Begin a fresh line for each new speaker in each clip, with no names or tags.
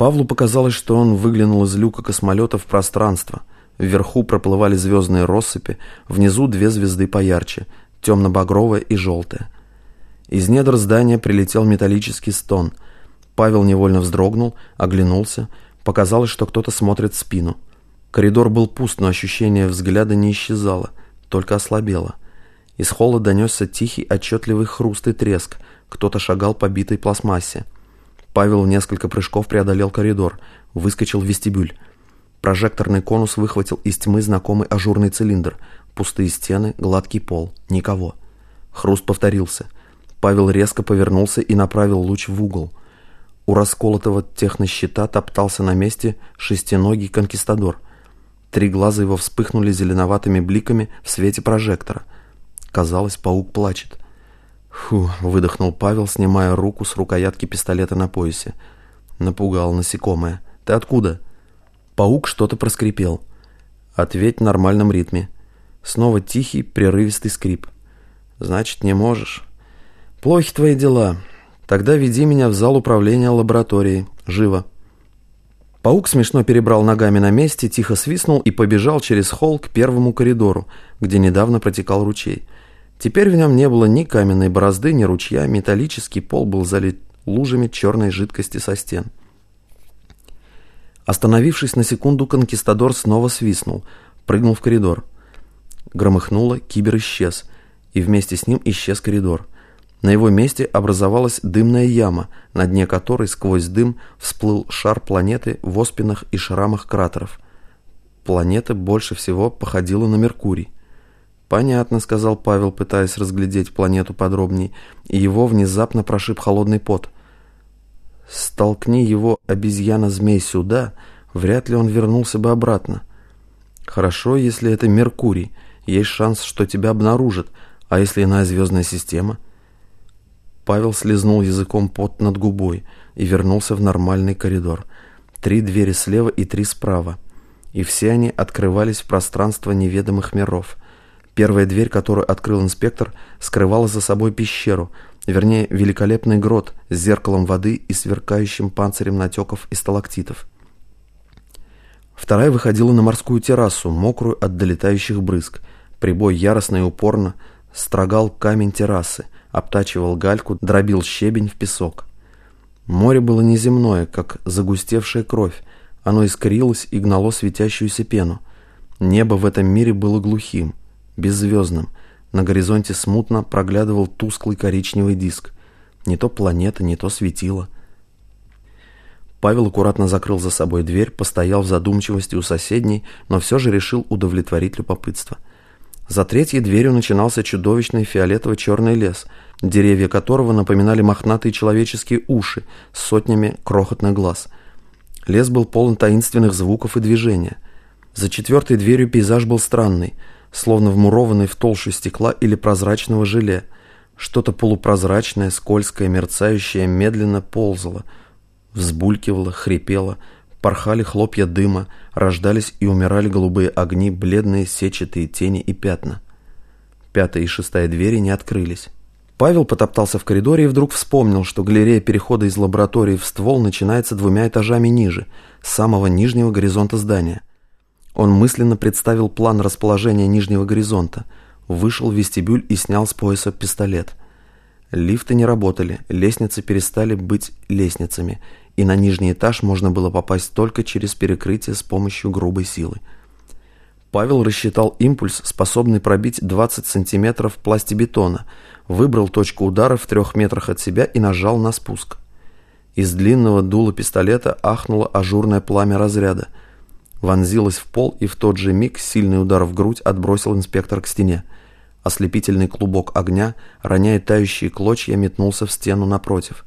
Павлу показалось, что он выглянул из люка космолета в пространство. Вверху проплывали звездные россыпи, внизу две звезды поярче, темно-багровая и желтая. Из недр здания прилетел металлический стон. Павел невольно вздрогнул, оглянулся. Показалось, что кто-то смотрит в спину. Коридор был пуст, но ощущение взгляда не исчезало, только ослабело. Из холла донесся тихий, отчетливый хруст и треск. Кто-то шагал по битой пластмассе. Павел несколько прыжков преодолел коридор, выскочил в вестибюль. Прожекторный конус выхватил из тьмы знакомый ажурный цилиндр. Пустые стены, гладкий пол. Никого. Хруст повторился. Павел резко повернулся и направил луч в угол. У расколотого технощита топтался на месте шестиногий конкистадор. Три глаза его вспыхнули зеленоватыми бликами в свете прожектора. Казалось, паук плачет. «Фу», — выдохнул Павел, снимая руку с рукоятки пистолета на поясе. Напугал насекомое. «Ты откуда?» Паук что-то проскрипел. «Ответь в нормальном ритме». Снова тихий, прерывистый скрип. «Значит, не можешь?» «Плохи твои дела. Тогда веди меня в зал управления лабораторией. Живо». Паук смешно перебрал ногами на месте, тихо свистнул и побежал через холл к первому коридору, где недавно протекал ручей. Теперь в нем не было ни каменной борозды, ни ручья, металлический пол был залит лужами черной жидкости со стен. Остановившись на секунду, конкистадор снова свистнул, прыгнул в коридор. Громыхнуло, кибер исчез, и вместе с ним исчез коридор. На его месте образовалась дымная яма, на дне которой сквозь дым всплыл шар планеты в оспинах и шрамах кратеров. Планета больше всего походила на Меркурий. «Понятно», — сказал Павел, пытаясь разглядеть планету подробней, и его внезапно прошиб холодный пот. «Столкни его, обезьяна-змей, сюда, вряд ли он вернулся бы обратно. Хорошо, если это Меркурий, есть шанс, что тебя обнаружат, а если иная звездная система?» Павел слезнул языком пот над губой и вернулся в нормальный коридор. Три двери слева и три справа. И все они открывались в пространство неведомых миров — Первая дверь, которую открыл инспектор, скрывала за собой пещеру, вернее, великолепный грот с зеркалом воды и сверкающим панцирем натеков и сталактитов. Вторая выходила на морскую террасу, мокрую от долетающих брызг. Прибой яростно и упорно строгал камень террасы, обтачивал гальку, дробил щебень в песок. Море было неземное, как загустевшая кровь. Оно искрилось и гнало светящуюся пену. Небо в этом мире было глухим беззвездным. На горизонте смутно проглядывал тусклый коричневый диск. Не то планета, не то светило. Павел аккуратно закрыл за собой дверь, постоял в задумчивости у соседней, но все же решил удовлетворить любопытство. За третьей дверью начинался чудовищный фиолетово-черный лес, деревья которого напоминали мохнатые человеческие уши с сотнями крохотных глаз. Лес был полон таинственных звуков и движения. За четвертой дверью пейзаж был странный – словно вмурованный в толщу стекла или прозрачного желе. Что-то полупрозрачное, скользкое, мерцающее медленно ползало, взбулькивало, хрипело, порхали хлопья дыма, рождались и умирали голубые огни, бледные сетчатые тени и пятна. Пятая и шестая двери не открылись. Павел потоптался в коридоре и вдруг вспомнил, что галерея перехода из лаборатории в ствол начинается двумя этажами ниже, с самого нижнего горизонта здания. Он мысленно представил план расположения нижнего горизонта, вышел в вестибюль и снял с пояса пистолет. Лифты не работали, лестницы перестали быть лестницами, и на нижний этаж можно было попасть только через перекрытие с помощью грубой силы. Павел рассчитал импульс, способный пробить 20 сантиметров пластибетона, выбрал точку удара в трех метрах от себя и нажал на спуск. Из длинного дула пистолета ахнуло ажурное пламя разряда – вонзилась в пол, и в тот же миг сильный удар в грудь отбросил инспектор к стене. Ослепительный клубок огня, роняя тающие клочья, метнулся в стену напротив.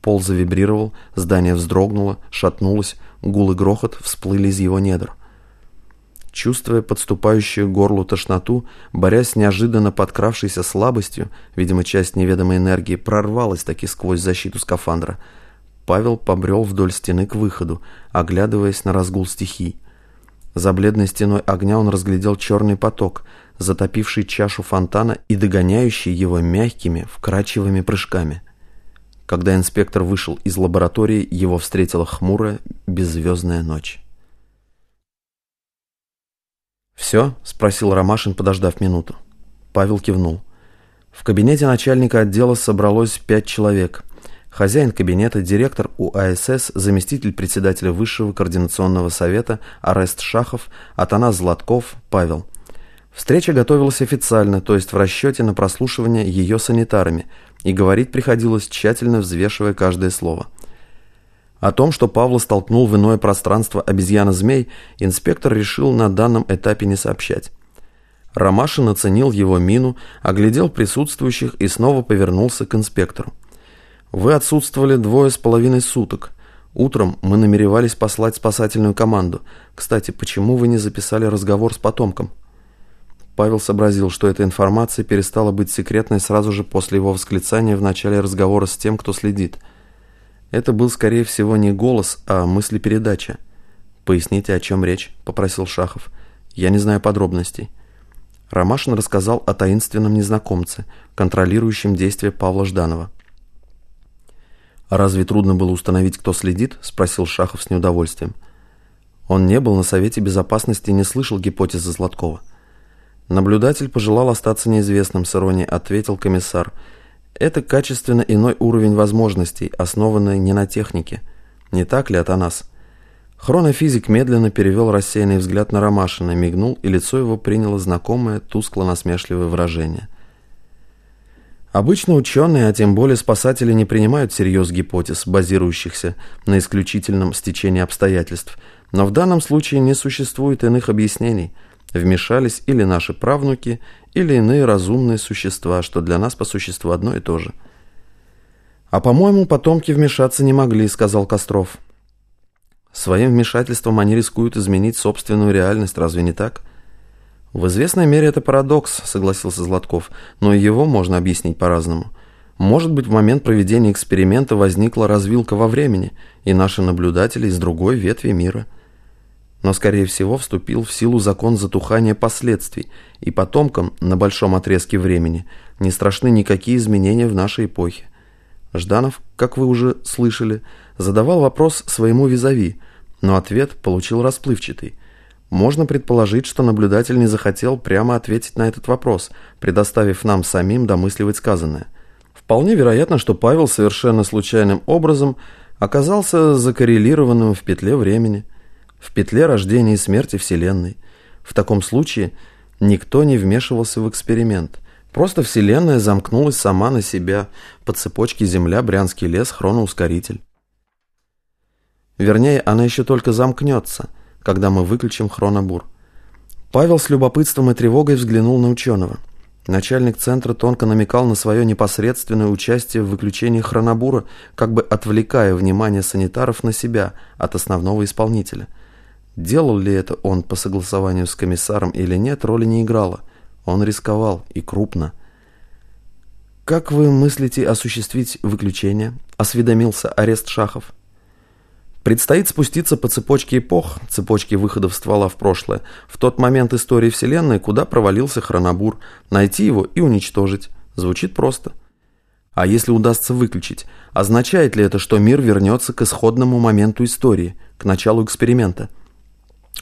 Пол завибрировал, здание вздрогнуло, шатнулось, гул и грохот всплыли из его недр. Чувствуя подступающую горлу тошноту, борясь с неожиданно подкравшейся слабостью, видимо, часть неведомой энергии прорвалась таки сквозь защиту скафандра – Павел побрел вдоль стены к выходу, оглядываясь на разгул стихий. За бледной стеной огня он разглядел черный поток, затопивший чашу фонтана и догоняющий его мягкими, вкрадчивыми прыжками. Когда инспектор вышел из лаборатории, его встретила хмурая, беззвездная ночь. «Все?» – спросил Ромашин, подождав минуту. Павел кивнул. В кабинете начальника отдела собралось пять человек. Хозяин кабинета, директор УАСС, заместитель председателя Высшего координационного совета Арест Шахов, Атанас Златков, Павел. Встреча готовилась официально, то есть в расчете на прослушивание ее санитарами, и говорить приходилось, тщательно взвешивая каждое слово. О том, что Павла столкнул в иное пространство обезьяна-змей, инспектор решил на данном этапе не сообщать. Ромашин оценил его мину, оглядел присутствующих и снова повернулся к инспектору. «Вы отсутствовали двое с половиной суток. Утром мы намеревались послать спасательную команду. Кстати, почему вы не записали разговор с потомком?» Павел сообразил, что эта информация перестала быть секретной сразу же после его восклицания в начале разговора с тем, кто следит. Это был, скорее всего, не голос, а мыслепередача. «Поясните, о чем речь?» – попросил Шахов. «Я не знаю подробностей». Ромашин рассказал о таинственном незнакомце, контролирующем действия Павла Жданова. «А разве трудно было установить, кто следит?» – спросил Шахов с неудовольствием. Он не был на Совете Безопасности и не слышал гипотезы Златкова. Наблюдатель пожелал остаться неизвестным, с иронией ответил комиссар. Это качественно иной уровень возможностей, основанный не на технике. Не так ли, Атанас? Хронофизик медленно перевел рассеянный взгляд на Ромашина, мигнул, и лицо его приняло знакомое, тускло-насмешливое выражение. Обычно ученые, а тем более спасатели, не принимают всерьез гипотез, базирующихся на исключительном стечении обстоятельств, но в данном случае не существует иных объяснений. Вмешались или наши правнуки, или иные разумные существа, что для нас по существу одно и то же. «А, по-моему, потомки вмешаться не могли», — сказал Костров. Своим вмешательством они рискуют изменить собственную реальность, разве не так? В известной мере это парадокс, согласился Златков, но его можно объяснить по-разному. Может быть, в момент проведения эксперимента возникла развилка во времени, и наши наблюдатели из другой ветви мира. Но, скорее всего, вступил в силу закон затухания последствий, и потомкам на большом отрезке времени не страшны никакие изменения в нашей эпохе. Жданов, как вы уже слышали, задавал вопрос своему визави, но ответ получил расплывчатый. Можно предположить, что наблюдатель не захотел прямо ответить на этот вопрос, предоставив нам самим домысливать сказанное. Вполне вероятно, что Павел совершенно случайным образом оказался закоррелированным в петле времени, в петле рождения и смерти Вселенной. В таком случае никто не вмешивался в эксперимент. Просто Вселенная замкнулась сама на себя по цепочке Земля, Брянский лес, хроноускоритель. Вернее, она еще только замкнется, когда мы выключим хронобур. Павел с любопытством и тревогой взглянул на ученого. Начальник центра тонко намекал на свое непосредственное участие в выключении хронобура, как бы отвлекая внимание санитаров на себя от основного исполнителя. Делал ли это он по согласованию с комиссаром или нет, роли не играло. Он рисковал, и крупно. «Как вы мыслите осуществить выключение?» – осведомился арест Шахов. Предстоит спуститься по цепочке эпох, цепочке выходов ствола в прошлое, в тот момент истории Вселенной, куда провалился хронобур, найти его и уничтожить. Звучит просто. А если удастся выключить, означает ли это, что мир вернется к исходному моменту истории, к началу эксперимента?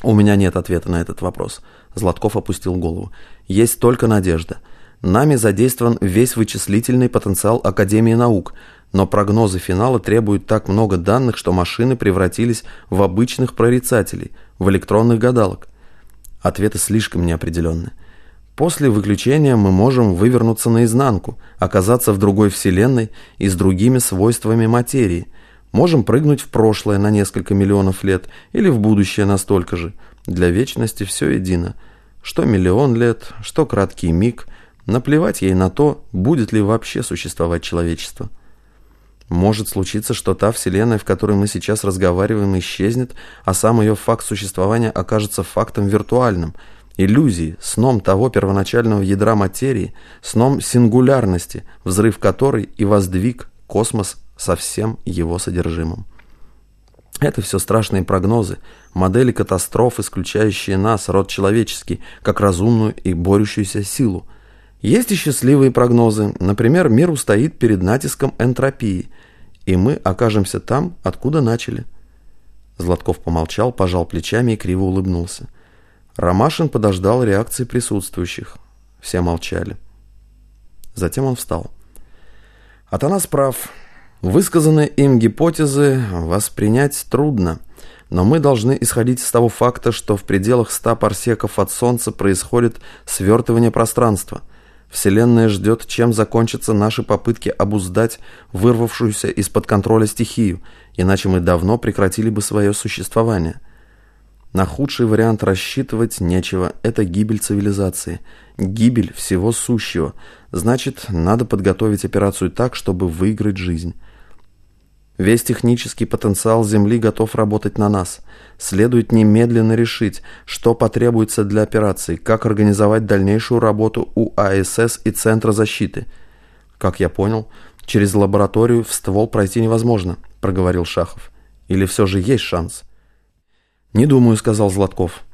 У меня нет ответа на этот вопрос. Златков опустил голову. Есть только надежда. Нами задействован весь вычислительный потенциал Академии наук – но прогнозы финала требуют так много данных, что машины превратились в обычных прорицателей, в электронных гадалок. Ответы слишком неопределенны. После выключения мы можем вывернуться наизнанку, оказаться в другой вселенной и с другими свойствами материи. Можем прыгнуть в прошлое на несколько миллионов лет или в будущее настолько же. Для вечности все едино. Что миллион лет, что краткий миг. Наплевать ей на то, будет ли вообще существовать человечество. Может случиться, что та вселенная, в которой мы сейчас разговариваем, исчезнет, а сам ее факт существования окажется фактом виртуальным, иллюзией, сном того первоначального ядра материи, сном сингулярности, взрыв которой и воздвиг космос со всем его содержимым. Это все страшные прогнозы, модели катастроф, исключающие нас, род человеческий, как разумную и борющуюся силу. Есть и счастливые прогнозы, например, мир устоит перед натиском энтропии – и мы окажемся там, откуда начали». Златков помолчал, пожал плечами и криво улыбнулся. Ромашин подождал реакции присутствующих. Все молчали. Затем он встал. Атанас прав. Высказанные им гипотезы воспринять трудно, но мы должны исходить из того факта, что в пределах ста парсеков от Солнца происходит свертывание пространства. Вселенная ждет, чем закончатся наши попытки обуздать вырвавшуюся из-под контроля стихию, иначе мы давно прекратили бы свое существование. На худший вариант рассчитывать нечего. Это гибель цивилизации. Гибель всего сущего. Значит, надо подготовить операцию так, чтобы выиграть жизнь. Весь технический потенциал Земли готов работать на нас. Следует немедленно решить, что потребуется для операции, как организовать дальнейшую работу у АСС и Центра защиты. Как я понял, через лабораторию в ствол пройти невозможно, проговорил Шахов. Или все же есть шанс? «Не думаю», — сказал Златков.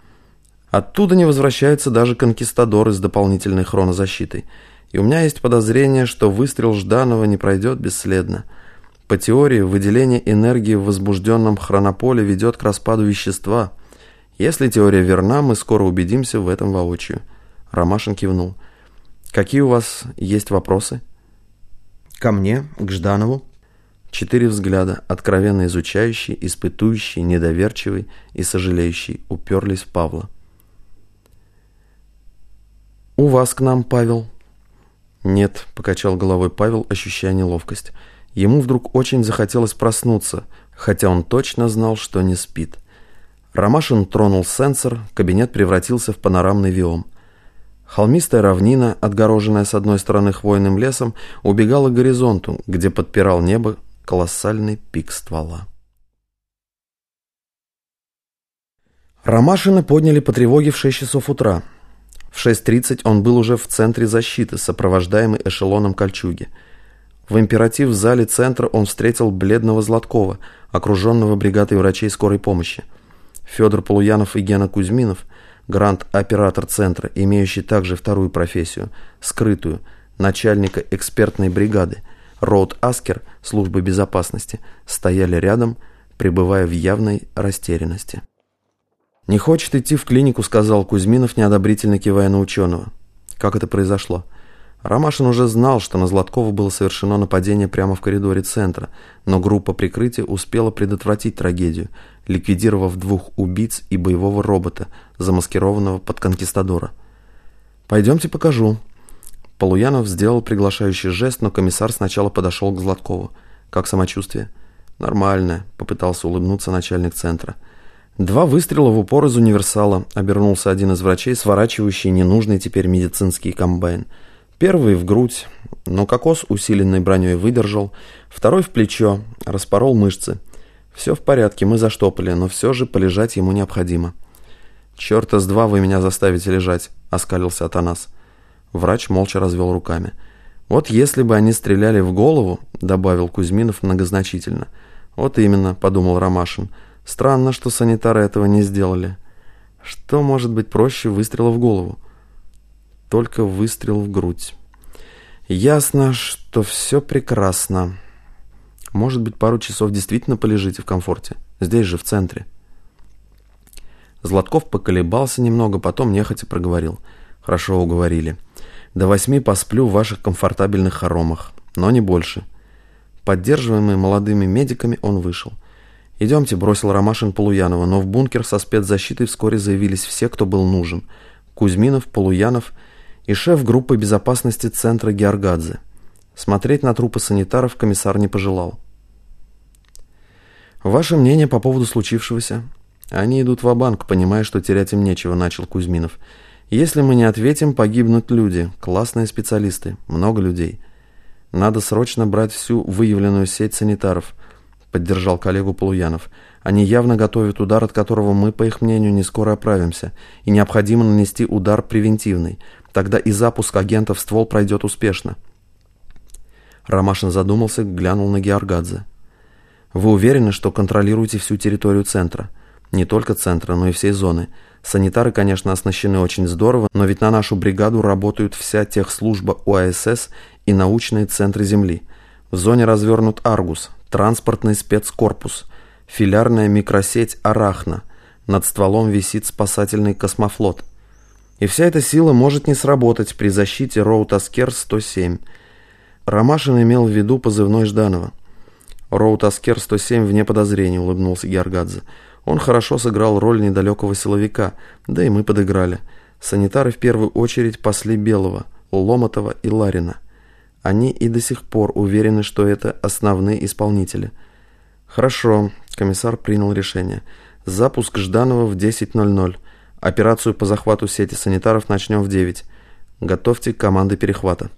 «Оттуда не возвращаются даже конкистадоры с дополнительной хронозащитой. И у меня есть подозрение, что выстрел Жданова не пройдет бесследно. По теории, выделение энергии в возбужденном хронополе ведет к распаду вещества. Если теория верна, мы скоро убедимся в этом воочию». Ромашин кивнул. «Какие у вас есть вопросы?»
«Ко мне, к Жданову».
Четыре взгляда, откровенно изучающий, испытующий, недоверчивый и сожалеющий, уперлись в Павла. «У вас к нам, Павел?» «Нет», — покачал головой Павел, ощущая неловкость. Ему вдруг очень захотелось проснуться, хотя он точно знал, что не спит. Ромашин тронул сенсор, кабинет превратился в панорамный виом. Холмистая равнина, отгороженная с одной стороны хвойным лесом, убегала к горизонту, где подпирал небо колоссальный пик ствола. Ромашина подняли по тревоге в 6 часов утра. В 6.30 он был уже в центре защиты, сопровождаемый эшелоном кольчуги. В императив в зале центра он встретил бледного Златкова, окруженного бригадой врачей скорой помощи. Федор Полуянов и Гена Кузьминов, грант-оператор центра, имеющий также вторую профессию, скрытую, начальника экспертной бригады, Роуд Аскер, службы безопасности, стояли рядом, пребывая в явной растерянности. «Не хочет идти в клинику», — сказал Кузьминов, неодобрительно кивая на ученого. «Как это произошло?» Ромашин уже знал, что на Златкова было совершено нападение прямо в коридоре центра, но группа прикрытия успела предотвратить трагедию, ликвидировав двух убийц и боевого робота, замаскированного под конкистадора. «Пойдемте покажу», Полуянов сделал приглашающий жест, но комиссар сначала подошел к Златкову. «Как самочувствие?» «Нормально», — попытался улыбнуться начальник центра. Два выстрела в упор из универсала, обернулся один из врачей, сворачивающий ненужный теперь медицинский комбайн. Первый в грудь, но кокос усиленной броней выдержал, второй в плечо, распорол мышцы. Все в порядке, мы заштопали, но все же полежать ему необходимо. «Черта с два вы меня заставите лежать», — оскалился Атанас. Врач молча развел руками. «Вот если бы они стреляли в голову», — добавил Кузьминов многозначительно. «Вот именно», — подумал Ромашин. «Странно, что санитары этого не сделали. Что может быть проще выстрела в голову?» Только выстрел в грудь. «Ясно, что все прекрасно. Может быть, пару часов действительно полежите в комфорте. Здесь же, в центре». Златков поколебался немного, потом нехотя проговорил. «Хорошо уговорили». До восьми посплю в ваших комфортабельных хоромах, но не больше. Поддерживаемый молодыми медиками, он вышел. «Идемте», — бросил Ромашин Полуянова, но в бункер со спецзащитой вскоре заявились все, кто был нужен. Кузьминов, Полуянов и шеф группы безопасности центра Георгадзе. Смотреть на трупы санитаров комиссар не пожелал. «Ваше мнение по поводу случившегося?» «Они идут в банк понимая, что терять им нечего», — начал Кузьминов. Если мы не ответим, погибнут люди, классные специалисты, много людей. Надо срочно брать всю выявленную сеть санитаров, поддержал коллегу Полуянов. Они явно готовят удар, от которого мы, по их мнению, не скоро оправимся, и необходимо нанести удар превентивный. Тогда и запуск агентов в ствол пройдет успешно. Ромашин задумался, глянул на Георгадзе. «Вы уверены, что контролируете всю территорию центра? Не только центра, но и всей зоны. Санитары, конечно, оснащены очень здорово, но ведь на нашу бригаду работают вся техслужба УАСС и научные центры Земли. В зоне развернут «Аргус», транспортный спецкорпус, филярная микросеть «Арахна», над стволом висит спасательный космофлот. И вся эта сила может не сработать при защите Роуд-аскер-107. Ромашин имел в виду позывной Жданова. «Роуд-аскер-107 вне подозрений», — улыбнулся Георгадзе. «Он хорошо сыграл роль недалекого силовика, да и мы подыграли. Санитары в первую очередь пасли Белого, Ломотова и Ларина. Они и до сих пор уверены, что это основные исполнители». «Хорошо», — комиссар принял решение. «Запуск Жданова в 10.00. Операцию по захвату сети санитаров начнем в 9. Готовьте команды перехвата».